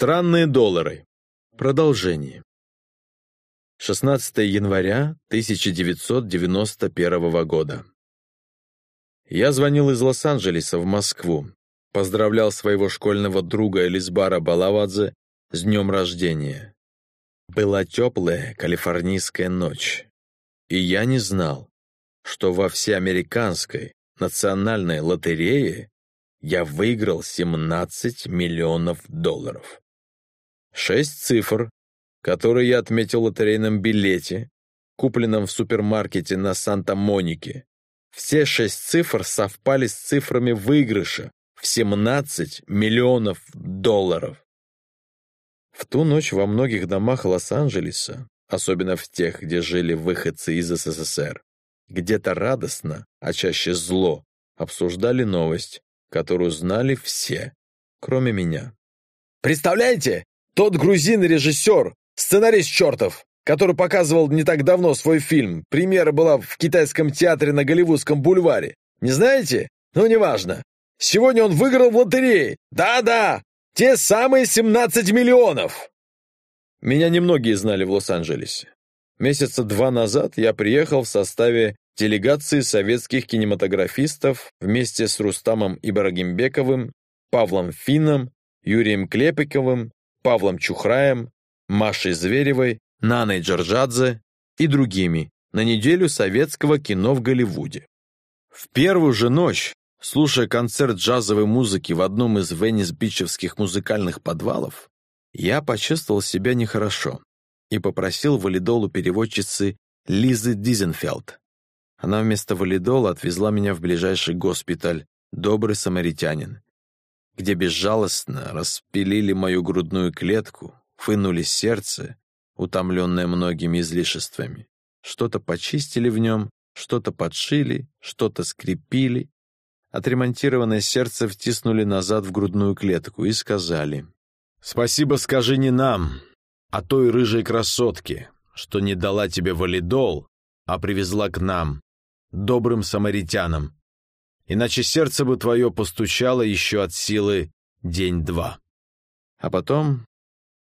Странные доллары. Продолжение. 16 января 1991 года. Я звонил из Лос-Анджелеса в Москву, поздравлял своего школьного друга Элисбара Балавадзе с днем рождения. Была теплая калифорнийская ночь, и я не знал, что во всеамериканской национальной лотерее я выиграл 17 миллионов долларов. Шесть цифр, которые я отметил в лотерейном билете, купленном в супермаркете на Санта-Монике. Все шесть цифр совпали с цифрами выигрыша в 17 миллионов долларов. В ту ночь во многих домах Лос-Анджелеса, особенно в тех, где жили выходцы из СССР, где-то радостно, а чаще зло, обсуждали новость, которую знали все, кроме меня. «Представляете, тот грузин-режиссер, сценарист чертов, который показывал не так давно свой фильм, премьера была в китайском театре на Голливудском бульваре. Не знаете? Ну, неважно. Сегодня он выиграл в лотерее. Да-да, те самые 17 миллионов!» Меня немногие знали в Лос-Анджелесе. Месяца два назад я приехал в составе делегации советских кинематографистов вместе с Рустамом Ибрагимбековым, Павлом Финном, Юрием Клепиковым, Павлом Чухраем, Машей Зверевой, Наной Джорджадзе и другими на неделю советского кино в Голливуде. В первую же ночь, слушая концерт джазовой музыки в одном из веннис-бичевских музыкальных подвалов, я почувствовал себя нехорошо и попросил валидол у переводчицы Лизы Дизенфелд. Она вместо валидола отвезла меня в ближайший госпиталь. «Добрый самаритянин», где безжалостно распилили мою грудную клетку, вынули сердце, утомленное многими излишествами. Что-то почистили в нем, что-то подшили, что-то скрепили. Отремонтированное сердце втиснули назад в грудную клетку и сказали «Спасибо скажи не нам, а той рыжей красотке, что не дала тебе валидол, а привезла к нам, добрым самаритянам, иначе сердце бы твое постучало еще от силы день-два. А потом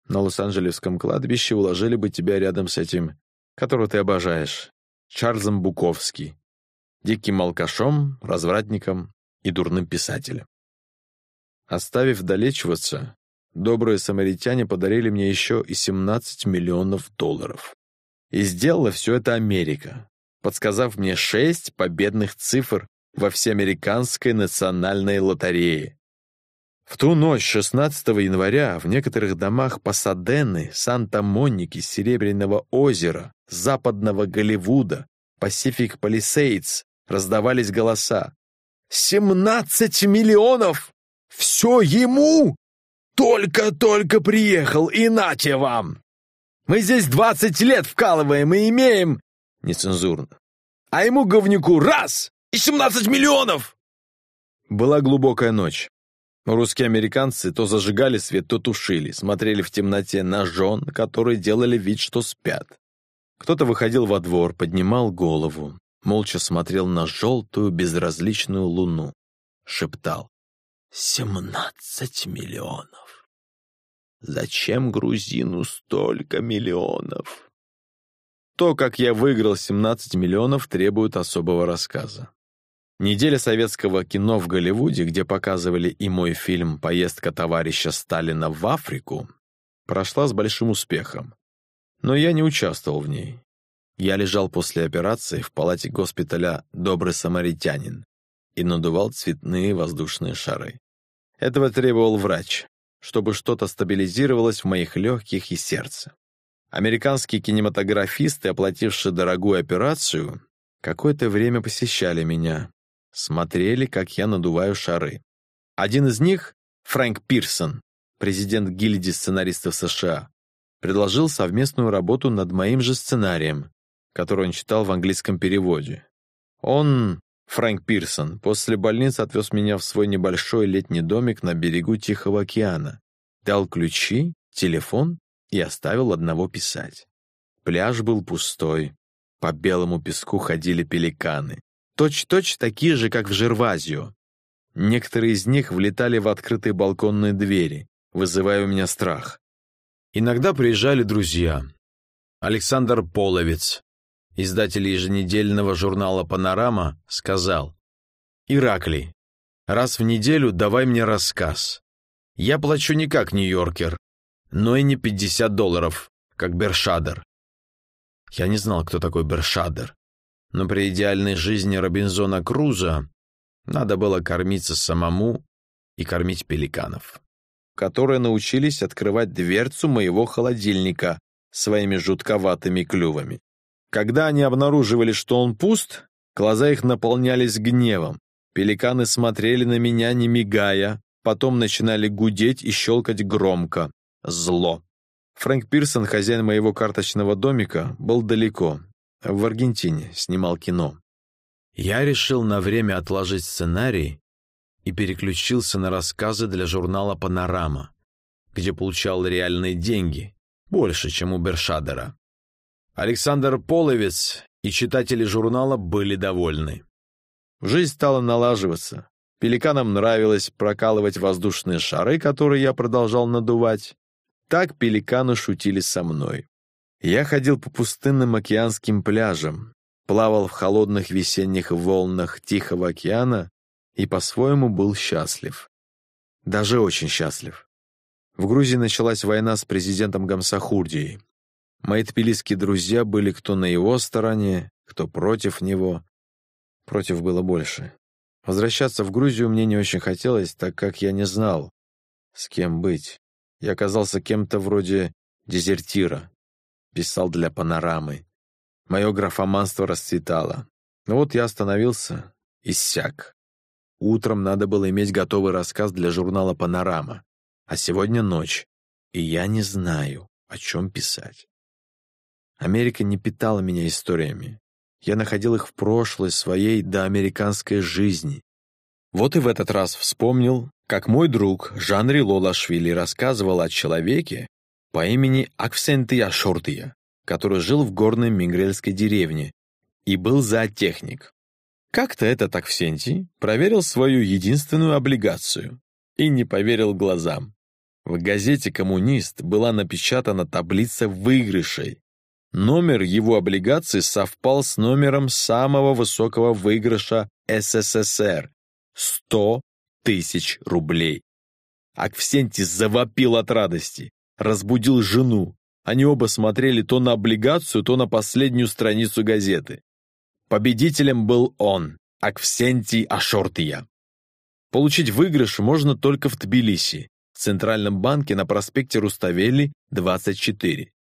на Лос-Анджелесском кладбище уложили бы тебя рядом с этим, которого ты обожаешь, Чарльзом Буковски, диким алкашом, развратником и дурным писателем. Оставив долечиваться, добрые самаритяне подарили мне еще и 17 миллионов долларов. И сделала все это Америка, подсказав мне шесть победных цифр во всеамериканской национальной лотерее. В ту ночь 16 января в некоторых домах Пасадены, Санта-Моники, Серебряного озера, Западного Голливуда, Пасифик Палисейдс раздавались голоса. «Семнадцать миллионов! Все ему! Только-только приехал, и нате вам! Мы здесь двадцать лет вкалываем и имеем нецензурно. А ему, говнюку, раз! И 17 миллионов! Была глубокая ночь. Русские американцы то зажигали свет, то тушили, смотрели в темноте на жен, которые делали вид, что спят. Кто-то выходил во двор, поднимал голову, молча смотрел на желтую безразличную луну, шептал «Семнадцать миллионов! Зачем грузину столько миллионов?» То, как я выиграл 17 миллионов, требует особого рассказа. Неделя советского кино в Голливуде, где показывали и мой фильм «Поездка товарища Сталина в Африку», прошла с большим успехом. Но я не участвовал в ней. Я лежал после операции в палате госпиталя «Добрый самаритянин» и надувал цветные воздушные шары. Этого требовал врач, чтобы что-то стабилизировалось в моих легких и сердце. Американские кинематографисты, оплатившие дорогую операцию, какое-то время посещали меня, смотрели, как я надуваю шары. Один из них, Фрэнк Пирсон, президент гильдии сценаристов США, предложил совместную работу над моим же сценарием, который он читал в английском переводе. Он, Фрэнк Пирсон, после больницы отвез меня в свой небольшой летний домик на берегу Тихого океана, дал ключи, телефон и оставил одного писать. Пляж был пустой. По белому песку ходили пеликаны. Точь-точь такие же, как в Жервазио. Некоторые из них влетали в открытые балконные двери, вызывая у меня страх. Иногда приезжали друзья. Александр Половец, издатель еженедельного журнала «Панорама», сказал, «Ираклий, раз в неделю давай мне рассказ. Я плачу не как Нью-Йоркер, но и не 50 долларов, как Бершадер». Я не знал, кто такой Бершадер, но при идеальной жизни Робинзона Круза надо было кормиться самому и кормить пеликанов которые научились открывать дверцу моего холодильника своими жутковатыми клювами. Когда они обнаруживали, что он пуст, глаза их наполнялись гневом. Пеликаны смотрели на меня, не мигая, потом начинали гудеть и щелкать громко. Зло. Фрэнк Пирсон, хозяин моего карточного домика, был далеко. В Аргентине снимал кино. Я решил на время отложить сценарий и переключился на рассказы для журнала «Панорама», где получал реальные деньги, больше, чем у Бершадера. Александр Половец и читатели журнала были довольны. Жизнь стала налаживаться. Пеликанам нравилось прокалывать воздушные шары, которые я продолжал надувать. Так пеликаны шутили со мной. Я ходил по пустынным океанским пляжам, плавал в холодных весенних волнах Тихого океана и по-своему был счастлив. Даже очень счастлив. В Грузии началась война с президентом Гамсахурдией. Мои тбилисские друзья были кто на его стороне, кто против него. Против было больше. Возвращаться в Грузию мне не очень хотелось, так как я не знал, с кем быть. Я оказался кем-то вроде дезертира. Писал для панорамы. Мое графоманство расцветало. Но вот я остановился, иссяк. Утром надо было иметь готовый рассказ для журнала «Панорама». А сегодня ночь, и я не знаю, о чем писать. Америка не питала меня историями. Я находил их в прошлой своей доамериканской жизни. Вот и в этот раз вспомнил, как мой друг Жан Рило Лашвили рассказывал о человеке по имени Аксентия Шортия, который жил в горной мингрельской деревне и был зоотехник. Как-то этот Аксентий проверил свою единственную облигацию и не поверил глазам. В газете «Коммунист» была напечатана таблица выигрышей. Номер его облигаций совпал с номером самого высокого выигрыша СССР – 100 тысяч рублей. Аксентий завопил от радости, разбудил жену. Они оба смотрели то на облигацию, то на последнюю страницу газеты. Победителем был он, Аксентий Ашортия. Получить выигрыш можно только в Тбилиси, в Центральном банке на проспекте Руставели, 24.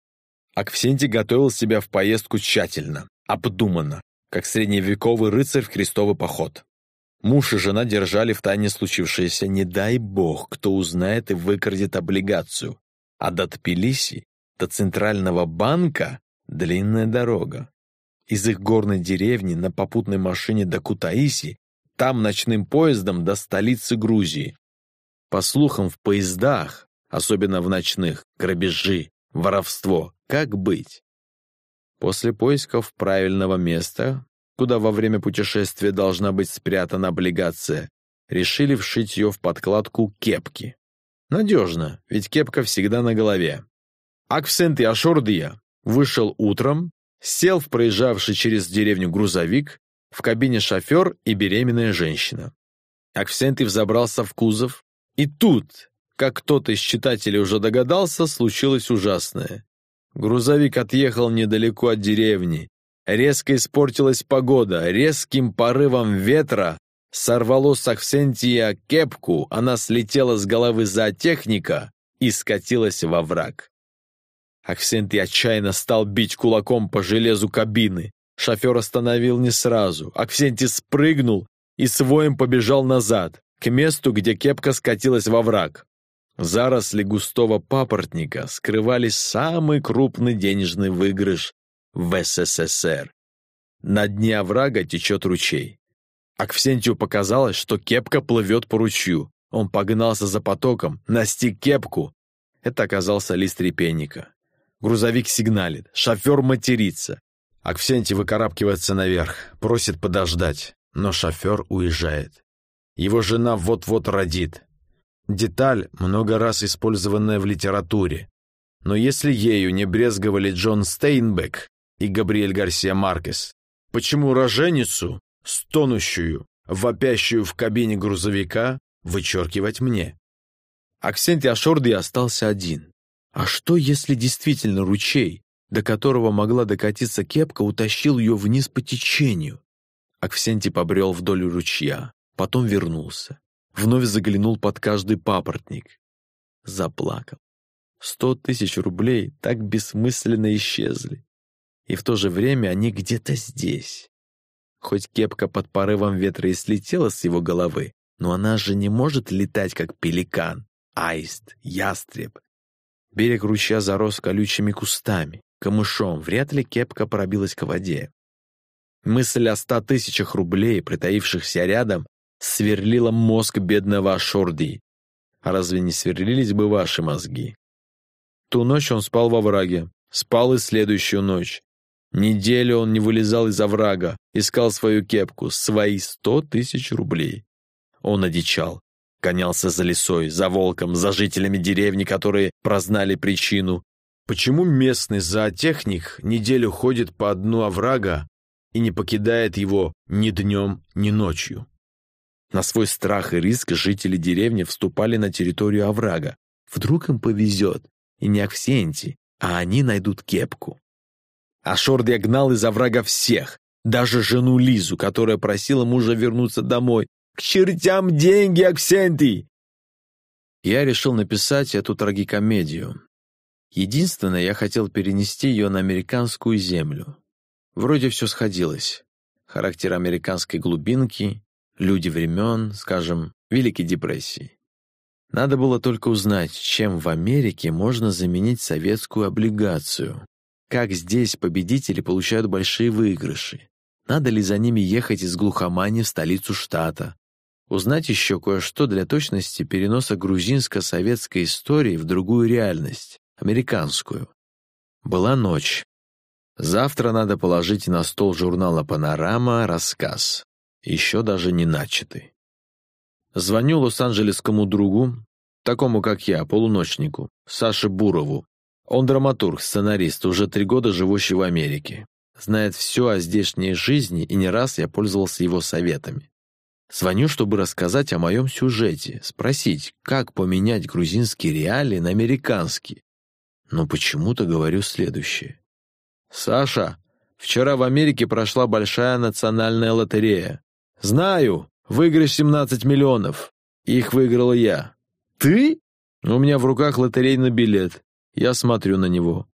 Аксентий готовил себя в поездку тщательно, обдуманно, как средневековый рыцарь в крестовый поход. Муж и жена держали в тайне случившееся, не дай бог, кто узнает и выкрадет облигацию. А до Тбилиси, до Центрального банка, длинная дорога из их горной деревни на попутной машине до Кутаиси, там ночным поездом до столицы Грузии. По слухам, в поездах, особенно в ночных, грабежи, воровство, как быть? После поисков правильного места, куда во время путешествия должна быть спрятана облигация, решили вшить ее в подкладку кепки. Надежно, ведь кепка всегда на голове. Аксент и Ашордия вышел утром Сел в проезжавший через деревню грузовик, в кабине шофер и беременная женщина. Аксентий взобрался в кузов, и тут, как кто-то из читателей уже догадался, случилось ужасное. Грузовик отъехал недалеко от деревни. Резко испортилась погода, резким порывом ветра сорвало с Аксентия кепку, она слетела с головы зоотехника и скатилась во враг. Аксентий отчаянно стал бить кулаком по железу кабины. Шофер остановил не сразу. Аксентий спрыгнул и своим побежал назад, к месту, где кепка скатилась во враг. Заросли густого папоротника скрывали самый крупный денежный выигрыш в СССР. На дне оврага течет ручей. Аксентию показалось, что кепка плывет по ручью. Он погнался за потоком, настиг кепку. Это оказался лист репейника. Грузовик сигналит, шофер матерится. Аксентий выкарабкивается наверх, просит подождать, но шофер уезжает. Его жена вот-вот родит. Деталь, много раз использованная в литературе. Но если ею не брезговали Джон Стейнбек и Габриэль Гарсия Маркес, почему роженицу, стонущую, вопящую в кабине грузовика, вычеркивать мне? Аксентий Ашорди остался один. А что, если действительно ручей, до которого могла докатиться кепка, утащил ее вниз по течению? Аксентий побрел вдоль ручья, потом вернулся. Вновь заглянул под каждый папоротник. Заплакал. Сто тысяч рублей так бессмысленно исчезли. И в то же время они где-то здесь. Хоть кепка под порывом ветра и слетела с его головы, но она же не может летать, как пеликан, аист, ястреб. Берег ручья зарос колючими кустами, камышом, вряд ли кепка пробилась к воде. Мысль о ста тысячах рублей, притаившихся рядом, сверлила мозг бедного Ашорди. А разве не сверлились бы ваши мозги? Ту ночь он спал во враге, спал и следующую ночь. Неделю он не вылезал из оврага, искал свою кепку, свои сто тысяч рублей. Он одичал, гонялся за лесой, за волком, за жителями деревни, которые прознали причину. Почему местный зоотехник неделю ходит по дну оврага и не покидает его ни днем, ни ночью? На свой страх и риск жители деревни вступали на территорию оврага. Вдруг им повезет, и не Аксенти, а они найдут кепку. А Шордия гнал из оврага всех, даже жену Лизу, которая просила мужа вернуться домой. «К чертям деньги, Аксентий!» Я решил написать эту трагикомедию. Единственное, я хотел перенести ее на американскую землю. Вроде все сходилось. Характер американской глубинки, люди времен, скажем, Великой депрессии. Надо было только узнать, чем в Америке можно заменить советскую облигацию. Как здесь победители получают большие выигрыши. Надо ли за ними ехать из глухомани в столицу штата. Узнать еще кое-что для точности переноса грузинско-советской истории в другую реальность, американскую. Была ночь. Завтра надо положить на стол журнала «Панорама» рассказ, еще даже не начатый. Звоню лос-анджелесскому другу, такому как я, полуночнику, Саше Бурову. Он драматург, сценарист, уже три года живущий в Америке. Знает все о здешней жизни, и не раз я пользовался его советами. Звоню, чтобы рассказать о моем сюжете, спросить, как поменять грузинские реалии на американские. Но почему-то говорю следующее. «Саша, вчера в Америке прошла большая национальная лотерея. Знаю, выигрыш 17 миллионов. Их выиграл я. Ты? У меня в руках лотерейный билет. Я смотрю на него.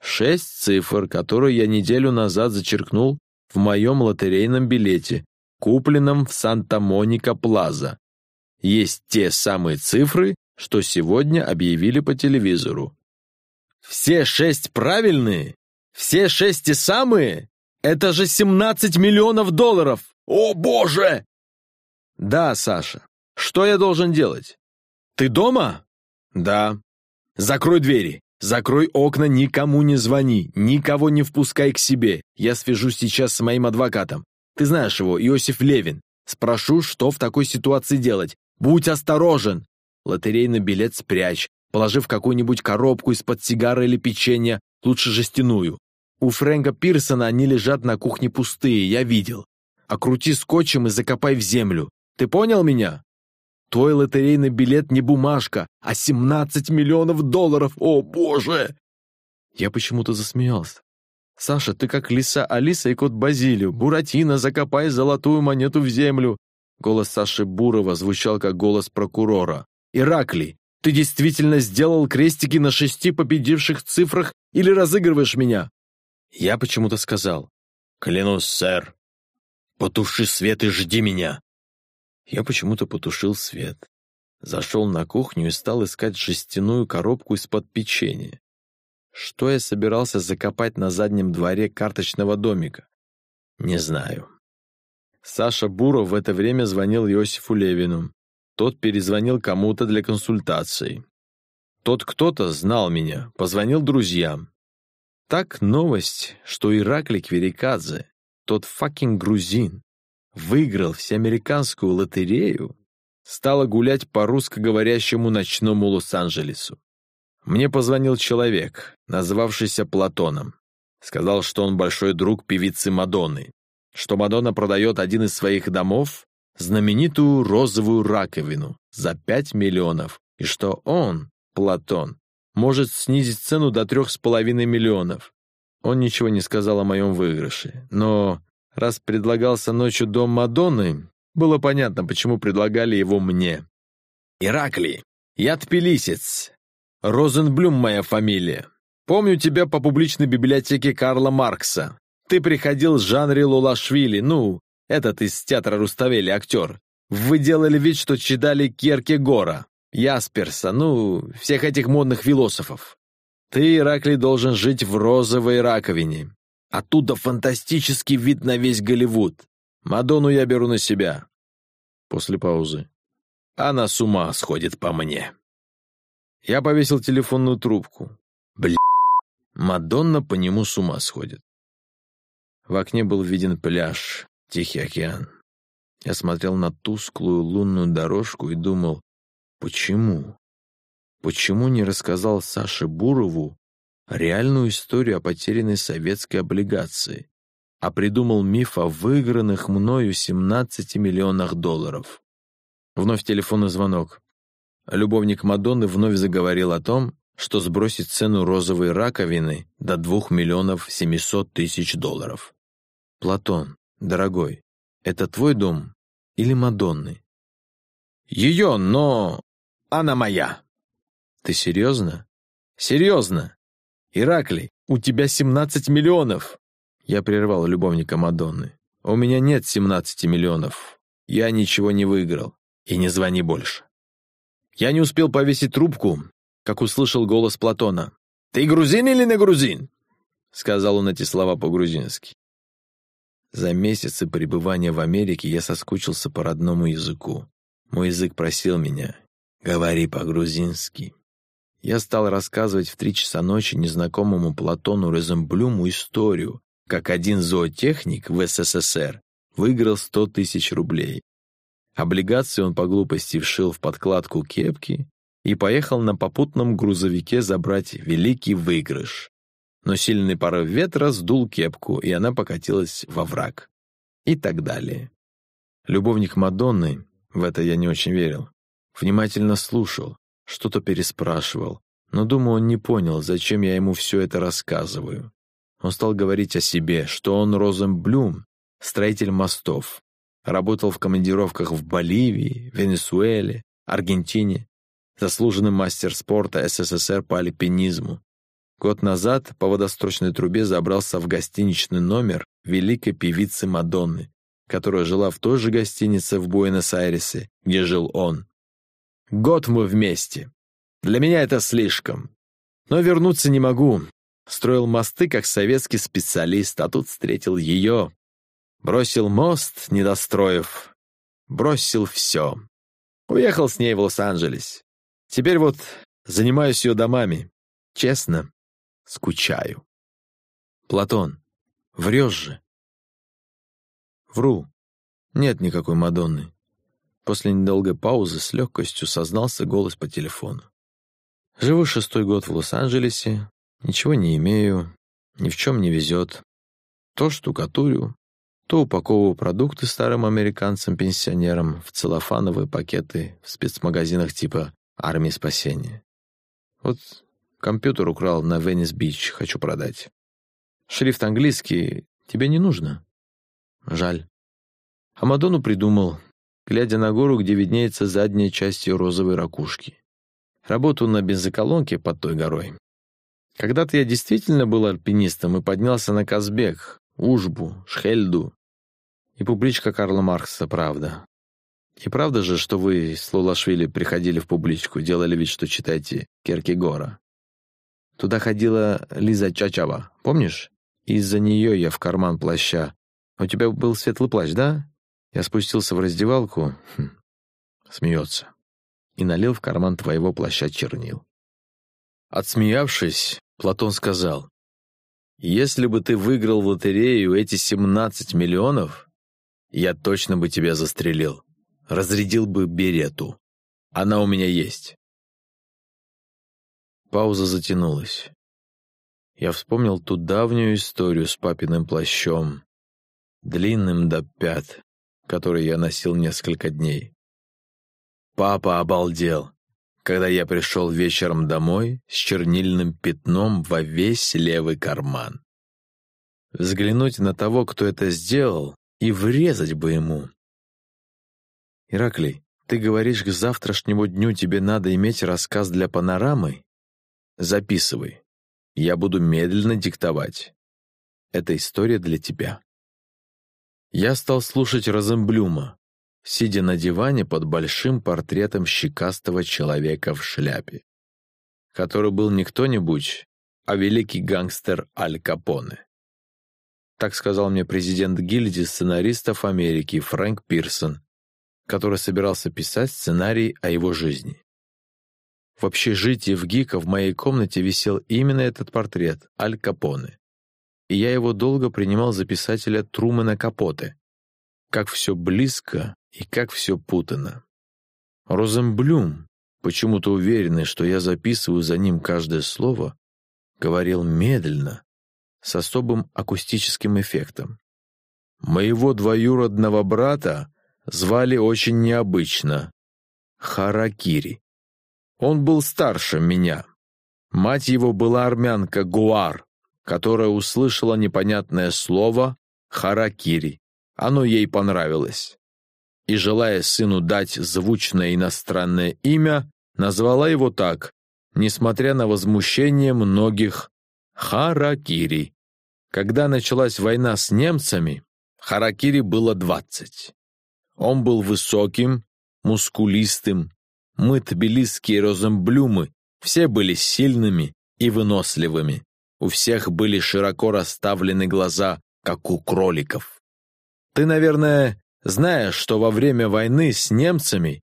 Шесть цифр, которые я неделю назад зачеркнул в моем лотерейном билете, купленном в Санта-Моника Плаза. Есть те самые цифры, что сегодня объявили по телевизору. Все шесть правильные? Все шесть те самые? Это же 17 миллионов долларов! О, боже! Да, Саша. Что я должен делать? Ты дома? Да. Закрой двери. Закрой окна, никому не звони, никого не впускай к себе. Я свяжусь сейчас с моим адвокатом. Ты знаешь его, Иосиф Левин. Спрошу, что в такой ситуации делать. Будь осторожен. Лотерейный билет спрячь, положив какую-нибудь коробку из-под сигары или печенья, лучше жестяную. У Фрэнка Пирсона они лежат на кухне пустые, я видел. Окрути скотчем и закопай в землю. Ты понял меня? Твой лотерейный билет не бумажка, а 17 миллионов долларов, о боже!» Я почему-то засмеялся. «Саша, ты как лиса Алиса и кот Базилио. Буратино, закопай золотую монету в землю!» Голос Саши Бурова звучал как голос прокурора. «Ираклий, ты действительно сделал крестики на шести победивших цифрах или разыгрываешь меня?» Я почему-то сказал. «Клянусь, сэр. Потуши свет и жди меня!» Я почему-то потушил свет. Зашел на кухню и стал искать жестяную коробку из-под печенья. Что я собирался закопать на заднем дворе карточного домика? Не знаю. Саша Буров в это время звонил Иосифу Левину. Тот перезвонил кому-то для консультации. Тот кто-то знал меня, позвонил друзьям. Так новость, что Ираклий Кверикадзе, тот fucking грузин, выиграл всеамериканскую лотерею, стала гулять по русскоговорящему ночному Лос-Анджелесу. Мне позвонил человек, назвавшийся Платоном. Сказал, что он большой друг певицы Мадонны, что Мадонна продает один из своих домов, знаменитую розовую раковину, за 5 миллионов, и что он, Платон, может снизить цену до трех с половиной миллионов. Он ничего не сказал о моем выигрыше, но раз предлагался ночью дом Мадонны, было понятно, почему предлагали его мне. «Ираклий, я тбилисец. Розенблюм моя фамилия. Помню тебя по публичной библиотеке Карла Маркса. Ты приходил с жанре Лулашвили, ну, этот из театра Руставели актер. Вы делали вид, что читали Гора, Ясперса, ну, всех этих модных философов. Ты, Ираклий, должен жить в розовой раковине. Оттуда фантастический вид на весь Голливуд. Мадонну я беру на себя. После паузы. Она с ума сходит по мне. Я повесил телефонную трубку. Бля, Мадонна по нему с ума сходит. В окне был виден пляж, Тихий океан. Я смотрел на тусклую лунную дорожку и думал, почему? Почему не рассказал Саше Бурову реальную историю о потерянной советской облигации, а придумал миф о выигранных мною 17 миллионах долларов. Вновь телефонный звонок. Любовник Мадонны вновь заговорил о том, что сбросит цену розовой раковины до 2 миллионов 700 тысяч долларов. «Платон, дорогой, это твой дом или Мадонны?» «Ее, но она моя». «Ты серьезно?» «Серьезно. Ираклий, у тебя 17 миллионов!» Я прервал любовника Мадонны. «У меня нет 17 миллионов. Я ничего не выиграл. И не звони больше». Я не успел повесить трубку, как услышал голос Платона. «Ты грузин или не грузин?» Сказал он эти слова по-грузински. За месяцы пребывания в Америке я соскучился по родному языку. Мой язык просил меня «Говори по-грузински». Я стал рассказывать в три часа ночи незнакомому Платону Розенблюму историю, как один зоотехник в СССР выиграл сто тысяч рублей. Облигации он по глупости вшил в подкладку кепки и поехал на попутном грузовике забрать великий выигрыш. Но сильный порыв ветра сдул кепку, и она покатилась во враг. И так далее. Любовник Мадонны, в это я не очень верил, внимательно слушал, что-то переспрашивал, но, думаю, он не понял, зачем я ему все это рассказываю. Он стал говорить о себе, что он Розенблюм, строитель мостов, работал в командировках в Боливии, Венесуэле, Аргентине, заслуженный мастер спорта СССР по альпинизму. Год назад по водосточной трубе забрался в гостиничный номер великой певицы Мадонны, которая жила в той же гостинице в Буэнос-Айресе, где жил он. Год мы вместе. Для меня это слишком. Но вернуться не могу. Строил мосты как советский специалист, а тут встретил ее. Бросил мост, не достроив. Бросил все. Уехал с ней в Лос-Анджелес. Теперь вот занимаюсь ее домами. Честно, скучаю. Платон, врешь же. Вру. Нет никакой Мадонны. После недолгой паузы с легкостью сознался голос по телефону. «Живу шестой год в Лос-Анджелесе, ничего не имею, ни в чем не везет. То штукатурю, то упаковываю продукты старым американцам-пенсионерам в целлофановые пакеты в спецмагазинах типа «Армии спасения». Вот компьютер украл на Веннис-Бич, хочу продать. Шрифт английский тебе не нужно? Жаль. А Мадонну придумал, глядя на гору, где виднеется задняя часть ее розовой ракушки. Работаю на бензоколонке под той горой. Когда-то я действительно был альпинистом и поднялся на Казбек, Ужбу, Шхельду. И публичка Карла Маркса, правда. И правда же, что вы с Лулашвили приходили в публичку, делали вид, что читаете Керкегора? Туда ходила Лиза Чачава, помнишь? Из-за нее я в карман плаща. У тебя был светлый плащ, да? Я спустился в раздевалку, хм, смеется, и налил в карман твоего плаща чернил. Отсмеявшись, Платон сказал, «Если бы ты выиграл в лотерею эти 17 миллионов, я точно бы тебя застрелил. разрядил бы берету. Она у меня есть. Пауза затянулась. Я вспомнил ту давнюю историю с папиным плащом, длинным до пят, который я носил несколько дней. Папа обалдел, когда я пришел вечером домой с чернильным пятном во весь левый карман. Взглянуть на того, кто это сделал, и врезать бы ему. Ираклий, ты говоришь, к завтрашнему дню тебе надо иметь рассказ для панорамы? Записывай. Я буду медленно диктовать. Это история для тебя. Я стал слушать Розенблюма, сидя на диване под большим портретом щекастого человека в шляпе, который был не кто-нибудь, а великий гангстер Аль Капоне. Так сказал мне президент гильдии сценаристов Америки Фрэнк Пирсон, который собирался писать сценарий о его жизни. В общежитии в ГИКа в моей комнате висел именно этот портрет, Аль Капоне. И я его долго принимал за писателя Трумана Капоте. Как все близко и как все путано. Розенблюм, почему-то уверенный, что я записываю за ним каждое слово, говорил медленно, с особым акустическим эффектом. Моего двоюродного брата звали очень необычно — Харакири. Он был старше меня. Мать его была армянка Гуар, которая услышала непонятное слово «харакири». Оно ей понравилось. И, желая сыну дать звучное иностранное имя, назвала его так, несмотря на возмущение многих «харакири». Когда началась война с немцами, Харакири было двадцать. Он был высоким, мускулистым. Мы, тбилисские розенблюмы, все были сильными и выносливыми. У всех были широко расставлены глаза, как у кроликов. Ты, наверное, знаешь, что во время войны с немцами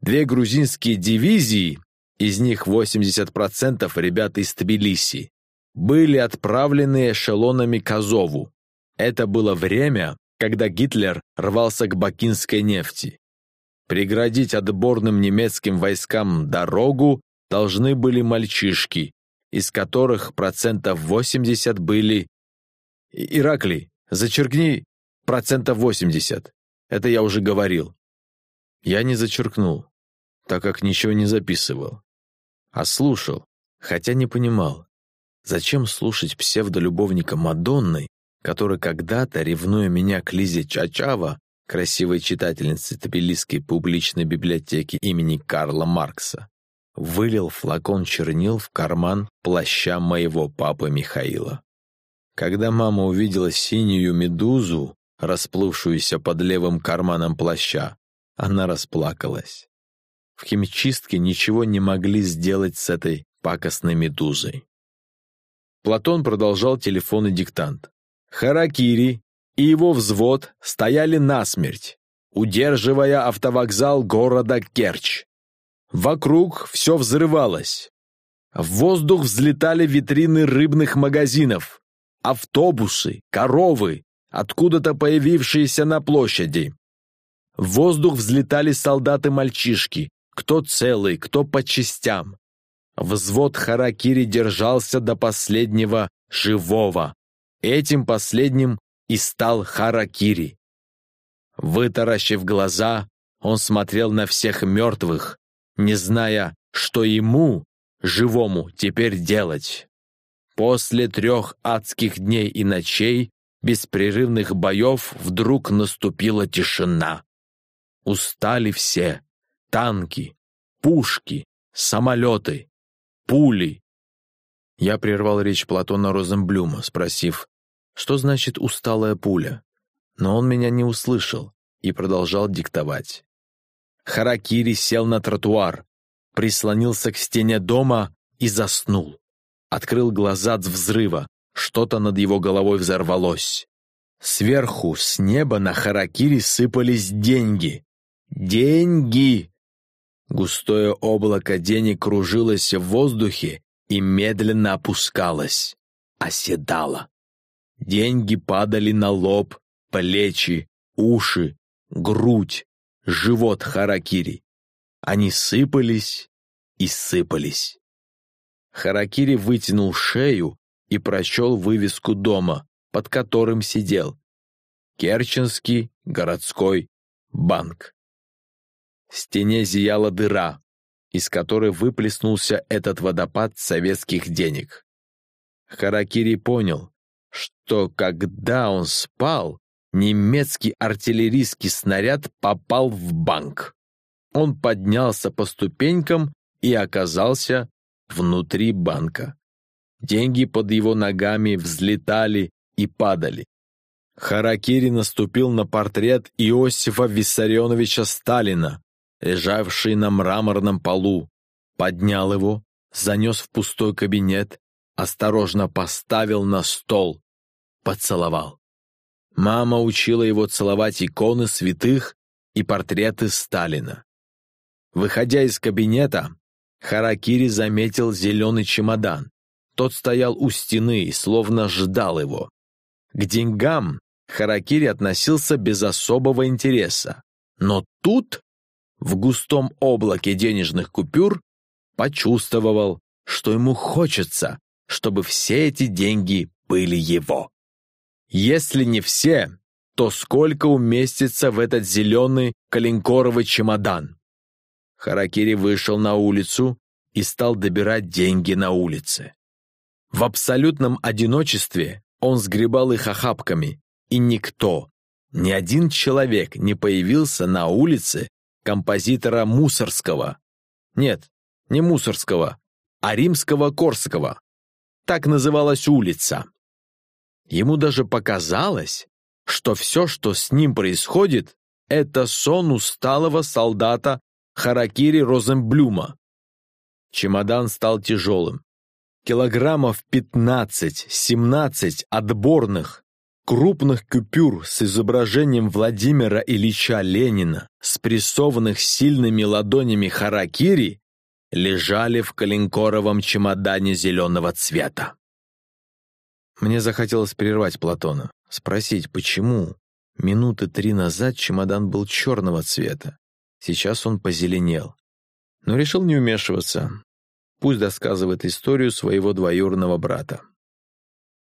две грузинские дивизии, из них 80% ребят из Тбилиси, были отправлены эшелонами к Азову. Это было время, когда Гитлер рвался к бакинской нефти. Преградить отборным немецким войскам дорогу должны были мальчишки, из которых процентов 80 были... Ираклий, зачеркни процентов 80. Это я уже говорил. Я не зачеркнул, так как ничего не записывал. А слушал, хотя не понимал, зачем слушать псевдолюбовника Мадонны, который когда-то, ревнуя меня к Лизе Чачава, красивой читательнице Тбилисской публичной библиотеки имени Карла Маркса, вылил флакон чернил в карман плаща моего папы Михаила. Когда мама увидела синюю медузу, расплывшуюся под левым карманом плаща, она расплакалась. В химчистке ничего не могли сделать с этой пакостной медузой. Платон продолжал телефонный диктант. Харакири и его взвод стояли насмерть, удерживая автовокзал города Керчь. Вокруг все взрывалось. В воздух взлетали витрины рыбных магазинов, автобусы, коровы, откуда-то появившиеся на площади. В воздух взлетали солдаты-мальчишки, кто целый, кто по частям. Взвод Харакири держался до последнего живого. Этим последним и стал Харакири. Вытаращив глаза, он смотрел на всех мертвых, не зная, что ему, живому, теперь делать. После трех адских дней и ночей, беспрерывных боев, вдруг наступила тишина. Устали все. Танки, пушки, самолеты, пули. Я прервал речь Платона Розенблюма, спросив, что значит «усталая пуля?» Но он меня не услышал и продолжал диктовать. Харакири сел на тротуар, прислонился к стене дома и заснул. Открыл глаза от взрыва, что-то над его головой взорвалось. Сверху, с неба на Харакири сыпались деньги. Деньги! Густое облако денег кружилось в воздухе и медленно опускалось, оседало. Деньги падали на лоб, плечи, уши, грудь, живот Харакири. Они сыпались и сыпались. Харакири вытянул шею и прочел вывеску дома, под которым сидел. Керченский городской банк. В стене зияла дыра, из которой выплеснулся этот водопад советских денег. Харакири понял, что когда он спал, немецкий артиллерийский снаряд попал в банк. Он поднялся по ступенькам и оказался внутри банка. Деньги под его ногами взлетали и падали. Харакири наступил на портрет Иосифа Виссарионовича Сталина, лежавший на мраморном полу, поднял его, занес в пустой кабинет, осторожно поставил на стол, поцеловал. Мама учила его целовать иконы святых и портреты Сталина. Выходя из кабинета, Харакири заметил зеленый чемодан. Тот стоял у стены и словно ждал его. К деньгам Харакири относился без особого интереса. Но тут, в густом облаке денежных купюр, почувствовал, что ему хочется, чтобы все эти деньги были его. Если не все, то сколько уместится в этот зеленый коленкоровый чемодан? Харакири вышел на улицу и стал добирать деньги на улице. В абсолютном одиночестве он сгребал их охапками, и никто, ни один человек не появился на улице композитора Мусорского. Нет, не Мусорского, а Римского-Корского. Так называлась улица. Ему даже показалось, что все, что с ним происходит, это сон усталого солдата Харакири Розенблюма. Чемодан стал тяжелым. Килограммов 15-17 отборных, крупных купюр с изображением Владимира Ильича Ленина, спрессованных сильными ладонями Харакири, лежали в коленкоровом чемодане зеленого цвета. Мне захотелось прервать Платона, спросить, почему минуты три назад чемодан был черного цвета, Сейчас он позеленел. Но решил не вмешиваться. Пусть досказывает историю своего двоюродного брата.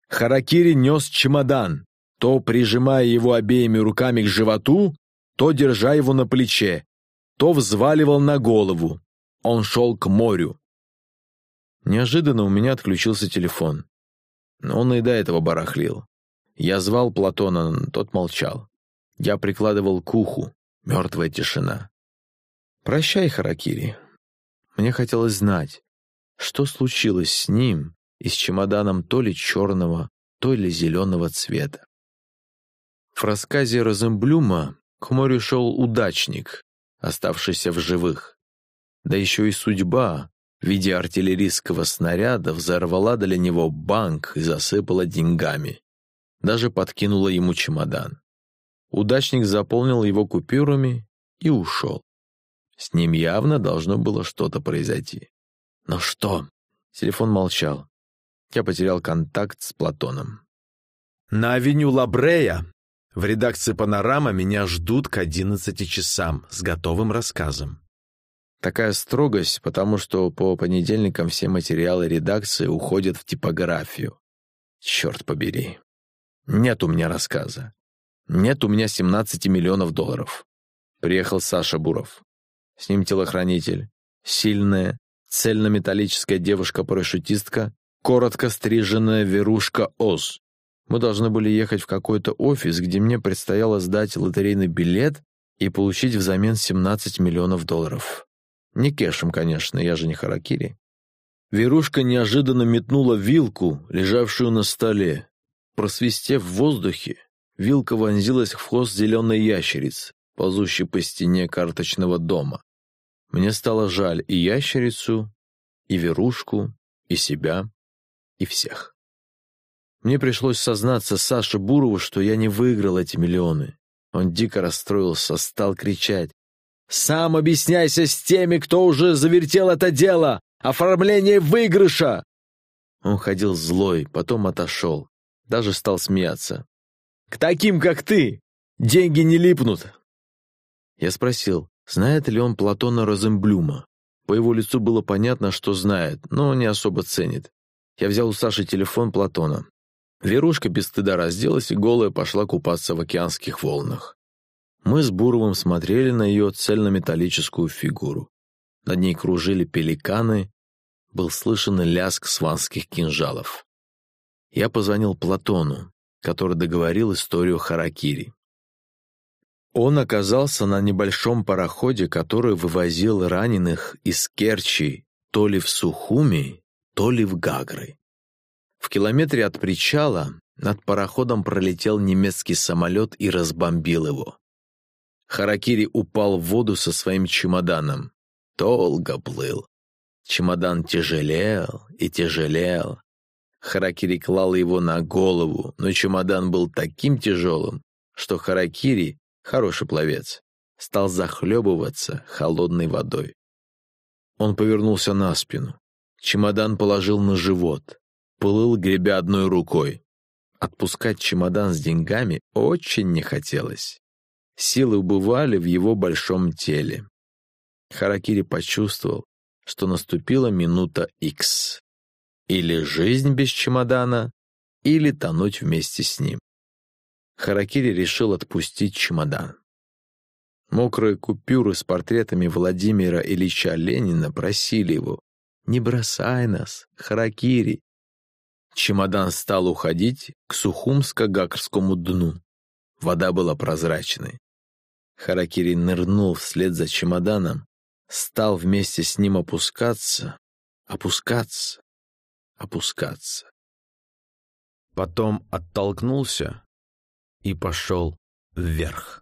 Харакири нес чемодан, то прижимая его обеими руками к животу, то держа его на плече, то взваливал на голову. Он шел к морю. Неожиданно у меня отключился телефон. Он и до этого барахлил. Я звал Платона, тот молчал. Я прикладывал к уху. Мертвая тишина. «Прощай, Харакири. Мне хотелось знать, что случилось с ним и с чемоданом то ли черного, то ли зеленого цвета. В рассказе Розенблюма к морю шел удачник, оставшийся в живых. Да еще и судьба в виде артиллерийского снаряда взорвала для него банк и засыпала деньгами. Даже подкинула ему чемодан. Удачник заполнил его купюрами и ушел. С ним явно должно было что-то произойти. Но что? Телефон молчал. Я потерял контакт с Платоном. На авеню Лабрея в редакции «Панорама» меня ждут к одиннадцати часам с готовым рассказом. Такая строгость, потому что по понедельникам все материалы редакции уходят в типографию. Черт побери. Нет у меня рассказа. Нет у меня 17 миллионов долларов. Приехал Саша Буров. С ним телохранитель. Сильная, цельнометаллическая девушка-парашютистка, коротко стриженная верушка Оз. Мы должны были ехать в какой-то офис, где мне предстояло сдать лотерейный билет и получить взамен 17 миллионов долларов. Не кешем, конечно, я же не харакири. Верушка неожиданно метнула вилку, лежавшую на столе. Просвистев в воздухе, вилка вонзилась в хвост зеленой ящерицы, ползущей по стене карточного дома. Мне стало жаль и ящерицу, и верушку, и себя, и всех. Мне пришлось сознаться Саше Бурову, что я не выиграл эти миллионы. Он дико расстроился, стал кричать. «Сам объясняйся с теми, кто уже завертел это дело! Оформление выигрыша!» Он ходил злой, потом отошел. Даже стал смеяться. «К таким, как ты, деньги не липнут!» Я спросил, знает ли он Платона Розенблюма. По его лицу было понятно, что знает, но не особо ценит. Я взял у Саши телефон Платона. Верушка без стыда разделась и голая пошла купаться в океанских волнах. Мы с Буровым смотрели на ее цельнометаллическую фигуру. Над ней кружили пеликаны, был слышен лязг сванских кинжалов. Я позвонил Платону, который договорил историю Харакири. Он оказался на небольшом пароходе, который вывозил раненых из Керчи то ли в Сухуми, то ли в Гагры. В километре от причала над пароходом пролетел немецкий самолет и разбомбил его. Харакири упал в воду со своим чемоданом. Долго плыл. Чемодан тяжелел и тяжелел. Харакири клал его на голову, но чемодан был таким тяжелым, что Харакири, хороший пловец, стал захлебываться холодной водой. Он повернулся на спину. Чемодан положил на живот. Плыл, гребя одной рукой. Отпускать чемодан с деньгами очень не хотелось. Силы убывали в его большом теле. Харакири почувствовал, что наступила минута Икс. Или жизнь без чемодана, или тонуть вместе с ним. Харакири решил отпустить чемодан. Мокрые купюры с портретами Владимира Ильича Ленина просили его «Не бросай нас, Харакири!» Чемодан стал уходить к Сухумско-Гакрскому дну. Вода была прозрачной. Харакири нырнул вслед за чемоданом, стал вместе с ним опускаться, опускаться, опускаться. Потом оттолкнулся и пошел вверх.